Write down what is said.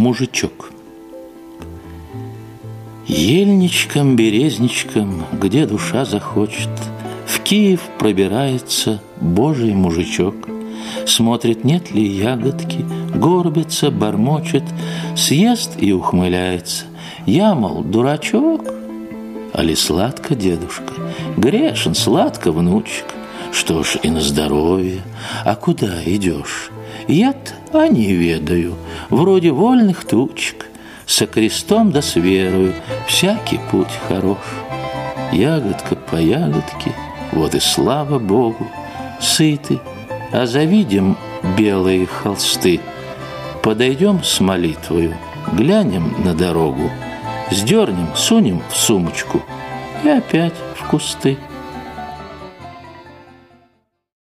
Мужичок Ельничком, березничком, где душа захочет, В Киев пробирается Божий мужичок. Смотрит, нет ли ягодки, горбится, бормочет, Съест и ухмыляется. Я, мол, дурачок, Али сладко, дедушка, грешен, сладко, внучек. Что ж, и на здоровье. А куда идешь? Я-то, а не ведаю, вроде вольных тучек. Со крестом да с верою всякий путь хорош. Ягодка по ягодке, вот и слава Богу, сыты, а завидим белые холсты. Подойдем с молитвою, глянем на дорогу, Сдернем, сунем в сумочку и опять в кусты.